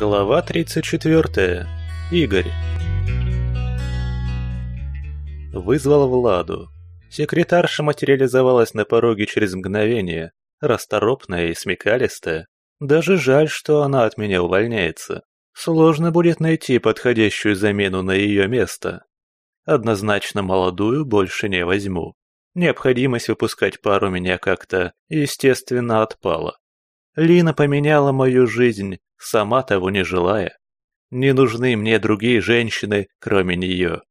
Глава 34. Игорь. Вызвал Владу. Секретарша материализовалась на пороге через мгновение, расторопная и смекалистая. Даже жаль, что она от меня увольняется. Сложно будет найти подходящую замену на ее место. Однозначно молодую больше не возьму. Необходимость выпускать пару меня как-то, естественно, отпала. Лина поменяла мою жизнь, сама того не желая. Не нужны мне другие женщины, кроме нее.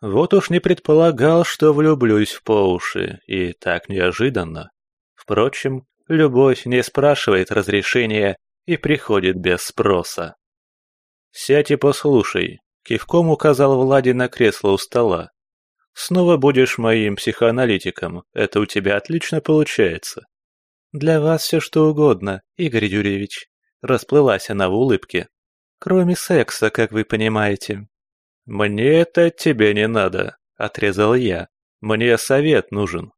Вот уж не предполагал, что влюблюсь в по уши, и так неожиданно. Впрочем, любовь не спрашивает разрешения и приходит без спроса. «Сядь и послушай», — кивком указал Влади на кресло у стола. «Снова будешь моим психоаналитиком, это у тебя отлично получается». «Для вас все что угодно, Игорь Юрьевич», Расплылась она в улыбке. «Кроме секса, как вы понимаете». «Мне это тебе не надо», — отрезал я. «Мне совет нужен».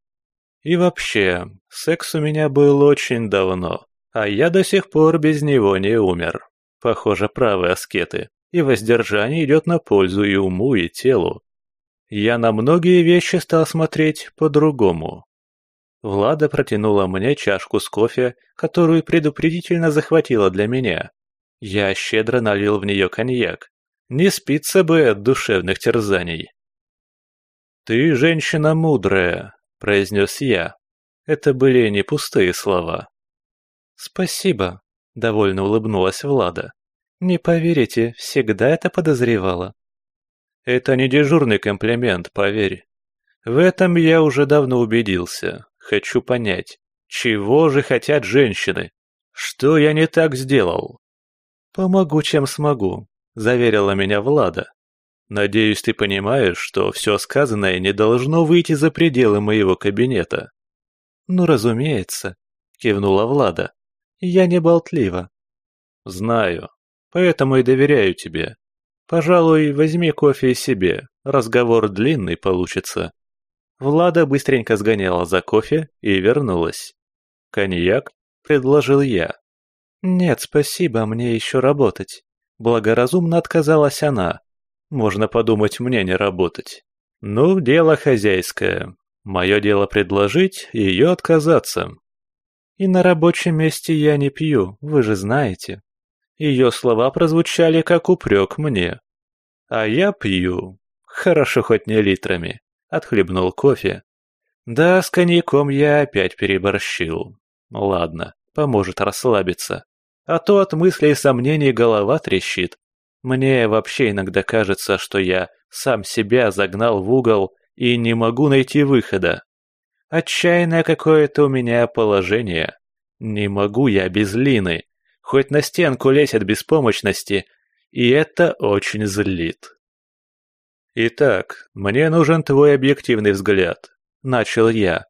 И вообще, секс у меня был очень давно, а я до сих пор без него не умер. Похоже, правы аскеты, и воздержание идет на пользу и уму, и телу. Я на многие вещи стал смотреть по-другому. Влада протянула мне чашку с кофе, которую предупредительно захватила для меня. Я щедро налил в нее коньяк. Не спится бы от душевных терзаний. «Ты женщина мудрая», — произнес я. Это были не пустые слова. «Спасибо», — довольно улыбнулась Влада. «Не поверите, всегда это подозревала». «Это не дежурный комплимент, поверь. В этом я уже давно убедился. Хочу понять, чего же хотят женщины? Что я не так сделал? Помогу, чем смогу, заверила меня Влада. Надеюсь, ты понимаешь, что все сказанное не должно выйти за пределы моего кабинета. Ну, разумеется, кивнула Влада. Я не болтлива. Знаю, поэтому и доверяю тебе. Пожалуй, возьми кофе себе, разговор длинный получится. Влада быстренько сгоняла за кофе и вернулась. «Коньяк?» – предложил я. «Нет, спасибо, мне еще работать». Благоразумно отказалась она. Можно подумать, мне не работать. Ну, дело хозяйское. Мое дело предложить, ее отказаться. И на рабочем месте я не пью, вы же знаете. Ее слова прозвучали как упрек мне. А я пью. Хорошо хоть не литрами отхлебнул кофе. Да, с коньяком я опять переборщил. Ладно, поможет расслабиться. А то от мыслей и сомнений голова трещит. Мне вообще иногда кажется, что я сам себя загнал в угол и не могу найти выхода. Отчаянное какое-то у меня положение. Не могу я без Лины. Хоть на стенку лезь от беспомощности, и это очень злит. «Итак, мне нужен твой объективный взгляд», — начал я.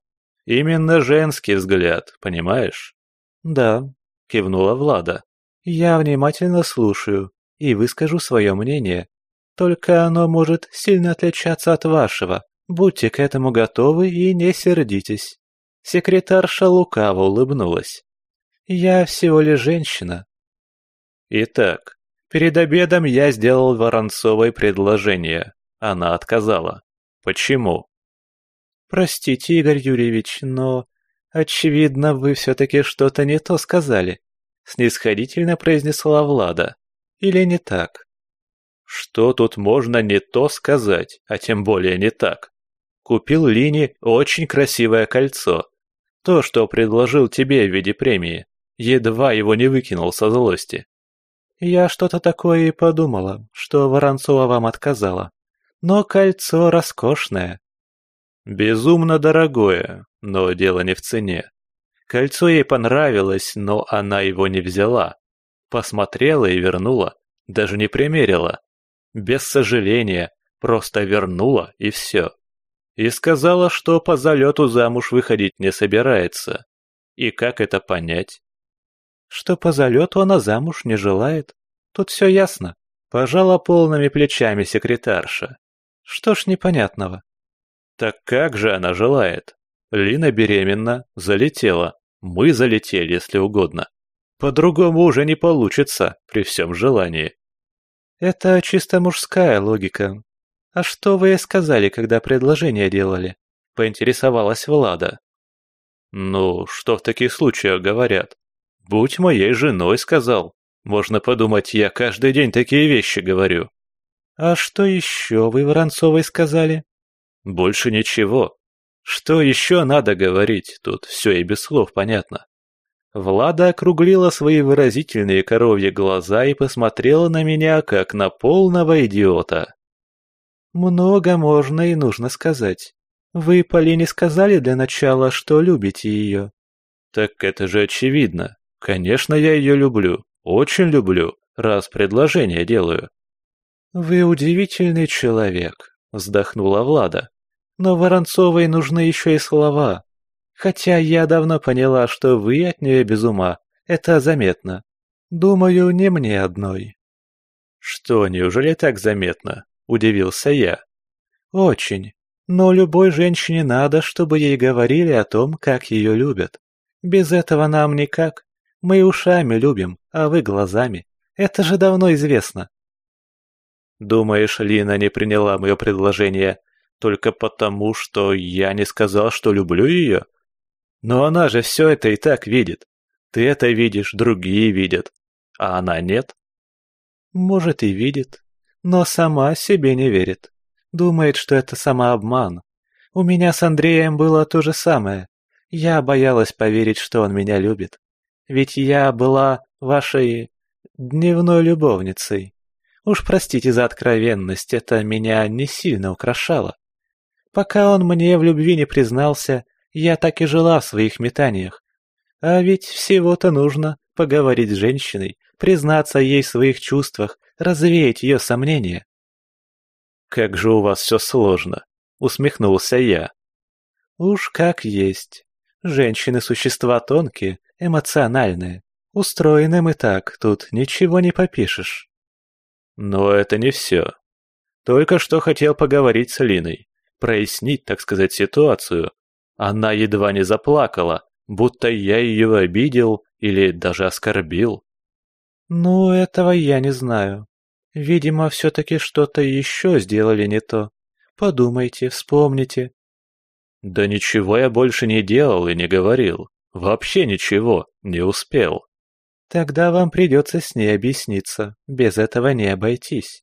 «Именно женский взгляд, понимаешь?» «Да», — кивнула Влада. «Я внимательно слушаю и выскажу свое мнение. Только оно может сильно отличаться от вашего. Будьте к этому готовы и не сердитесь». Секретарша лукаво улыбнулась. «Я всего лишь женщина». Итак, перед обедом я сделал Воронцовой предложение. Она отказала. Почему? Простите, Игорь Юрьевич, но... Очевидно, вы все-таки что-то не то сказали. Снисходительно произнесла Влада. Или не так? Что тут можно не то сказать, а тем более не так? Купил Лине очень красивое кольцо. То, что предложил тебе в виде премии. Едва его не выкинул со злости. Я что-то такое и подумала, что Воронцова вам отказала но кольцо роскошное. Безумно дорогое, но дело не в цене. Кольцо ей понравилось, но она его не взяла. Посмотрела и вернула, даже не примерила. Без сожаления, просто вернула и все. И сказала, что по залету замуж выходить не собирается. И как это понять? Что по залету она замуж не желает. Тут все ясно. Пожала полными плечами секретарша. Что ж непонятного? Так как же она желает? Лина беременна, залетела. Мы залетели, если угодно. По-другому уже не получится при всем желании. Это чисто мужская логика. А что вы сказали, когда предложение делали? Поинтересовалась Влада. Ну, что в таких случаях говорят? Будь моей женой, сказал. Можно подумать, я каждый день такие вещи говорю. А что еще вы Воронцовой сказали? Больше ничего. Что еще надо говорить? Тут все и без слов понятно. Влада округлила свои выразительные коровьи глаза и посмотрела на меня, как на полного идиота. «Много можно и нужно сказать. Вы Полине сказали для начала, что любите ее?» «Так это же очевидно. Конечно, я ее люблю. Очень люблю, раз предложение делаю». «Вы удивительный человек», — вздохнула Влада. «Но Воронцовой нужны еще и слова. Хотя я давно поняла, что вы от нее без ума. Это заметно. Думаю, не мне одной». «Что, неужели так заметно?» – удивился я. «Очень. Но любой женщине надо, чтобы ей говорили о том, как ее любят. Без этого нам никак. Мы ушами любим, а вы глазами. Это же давно известно». «Думаешь, Лина не приняла мое предложение только потому, что я не сказал, что люблю ее?» Но она же все это и так видит. Ты это видишь, другие видят. А она нет? Может и видит, но сама себе не верит. Думает, что это самообман. У меня с Андреем было то же самое. Я боялась поверить, что он меня любит. Ведь я была вашей дневной любовницей. Уж простите за откровенность, это меня не сильно украшало. Пока он мне в любви не признался, я так и жила в своих метаниях. А ведь всего-то нужно поговорить с женщиной, признаться ей в своих чувствах, развеять ее сомнения. «Как же у вас все сложно!» — усмехнулся я. «Уж как есть. Женщины — существа тонкие, эмоциональные. Устроены мы так, тут ничего не попишешь». Но это не все. Только что хотел поговорить с Линой, прояснить, так сказать, ситуацию, она едва не заплакала, будто я ее обидел или даже оскорбил. «Ну, этого я не знаю. Видимо, все-таки что-то еще сделали не то. Подумайте, вспомните». «Да ничего я больше не делал и не говорил. Вообще ничего, не успел». «Тогда вам придется с ней объясниться, без этого не обойтись.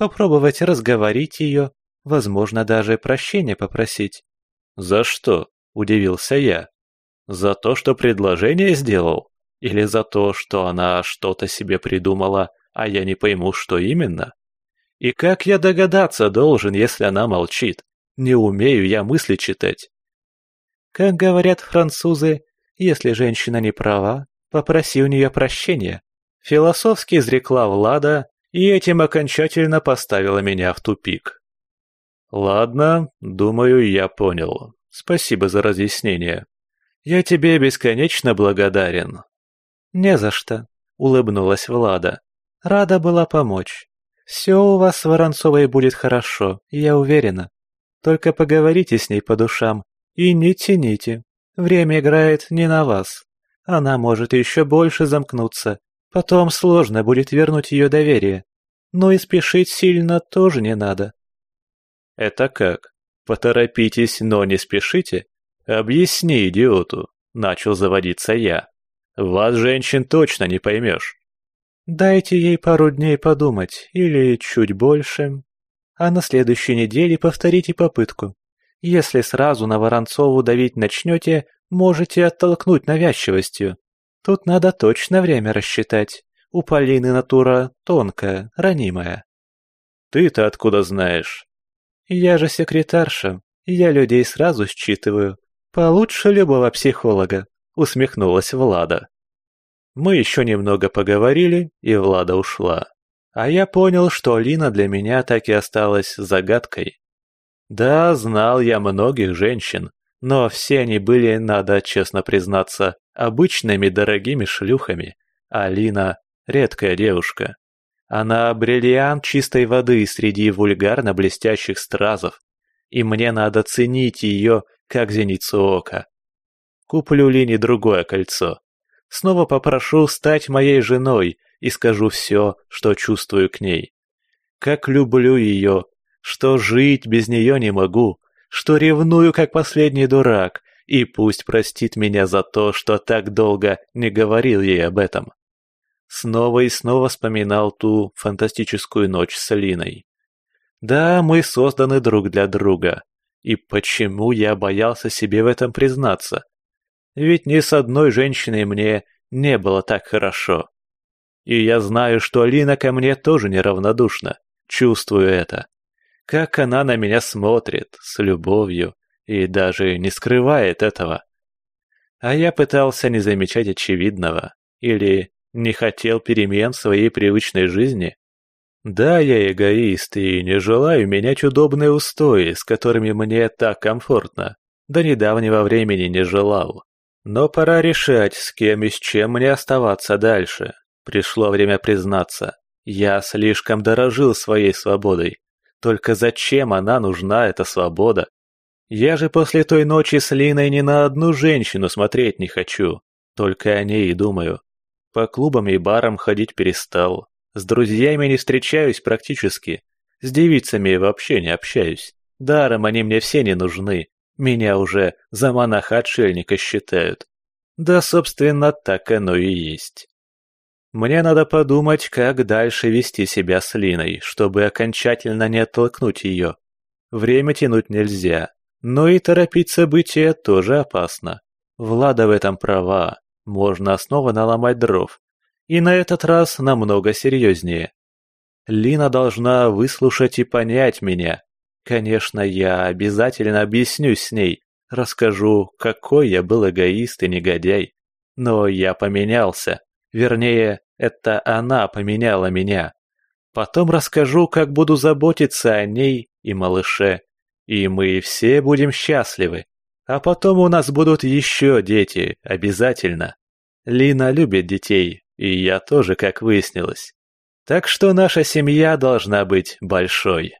Попробовать разговорить ее, возможно, даже прощения попросить. «За что?» – удивился я. «За то, что предложение сделал? Или за то, что она что-то себе придумала, а я не пойму, что именно? И как я догадаться должен, если она молчит? Не умею я мысли читать». Как говорят французы, если женщина не права, попроси у нее прощения. Философски изрекла Влада и этим окончательно поставила меня в тупик. «Ладно, думаю, я понял. Спасибо за разъяснение. Я тебе бесконечно благодарен». «Не за что», — улыбнулась Влада. «Рада была помочь. Все у вас с Воронцовой будет хорошо, я уверена. Только поговорите с ней по душам и не тяните. Время играет не на вас. Она может еще больше замкнуться. Потом сложно будет вернуть ее доверие. Но и спешить сильно тоже не надо. «Это как? Поторопитесь, но не спешите? Объясни идиоту», — начал заводиться я. «Вас, женщин, точно не поймешь». «Дайте ей пару дней подумать, или чуть больше. А на следующей неделе повторите попытку. Если сразу на Воронцову давить начнете, можете оттолкнуть навязчивостью. Тут надо точно время рассчитать. У Полины натура тонкая, ранимая». «Ты-то откуда знаешь?» Я же секретарша, я людей сразу считываю. Получше любого психолога», — усмехнулась Влада. Мы еще немного поговорили, и Влада ушла. А я понял, что Лина для меня так и осталась загадкой. Да, знал я многих женщин, но все они были, надо честно признаться, обычными дорогими шлюхами, а Лина — редкая девушка. Она бриллиант чистой воды среди вульгарно блестящих стразов, и мне надо ценить ее, как зеницу ока. Куплю Лине другое кольцо. Снова попрошу стать моей женой и скажу все, что чувствую к ней. Как люблю ее, что жить без нее не могу, что ревную, как последний дурак, и пусть простит меня за то, что так долго не говорил ей об этом. Снова и снова вспоминал ту фантастическую ночь с Линой. Да, мы созданы друг для друга. И почему я боялся себе в этом признаться? Ведь ни с одной женщиной мне не было так хорошо. И я знаю, что Лина ко мне тоже неравнодушна, чувствую это. Как она на меня смотрит, с любовью, и даже не скрывает этого. А я пытался не замечать очевидного, или не хотел перемен в своей привычной жизни. Да, я эгоист и не желаю менять удобные устои, с которыми мне так комфортно. До недавнего времени не желал. Но пора решать, с кем и с чем мне оставаться дальше. Пришло время признаться. Я слишком дорожил своей свободой. Только зачем она нужна, эта свобода? Я же после той ночи с Линой ни на одну женщину смотреть не хочу. Только о ней и думаю. По клубам и барам ходить перестал. С друзьями не встречаюсь практически. С девицами вообще не общаюсь. Даром они мне все не нужны. Меня уже за монаха-отшельника считают. Да, собственно, так оно и есть. Мне надо подумать, как дальше вести себя с Линой, чтобы окончательно не оттолкнуть ее. Время тянуть нельзя, но и торопить события тоже опасно. Влада в этом права можно снова наломать дров. И на этот раз намного серьезнее. Лина должна выслушать и понять меня. Конечно, я обязательно объяснюсь с ней, расскажу, какой я был эгоист и негодяй. Но я поменялся. Вернее, это она поменяла меня. Потом расскажу, как буду заботиться о ней и малыше. И мы все будем счастливы. А потом у нас будут еще дети, обязательно. Лина любит детей, и я тоже, как выяснилось. Так что наша семья должна быть большой.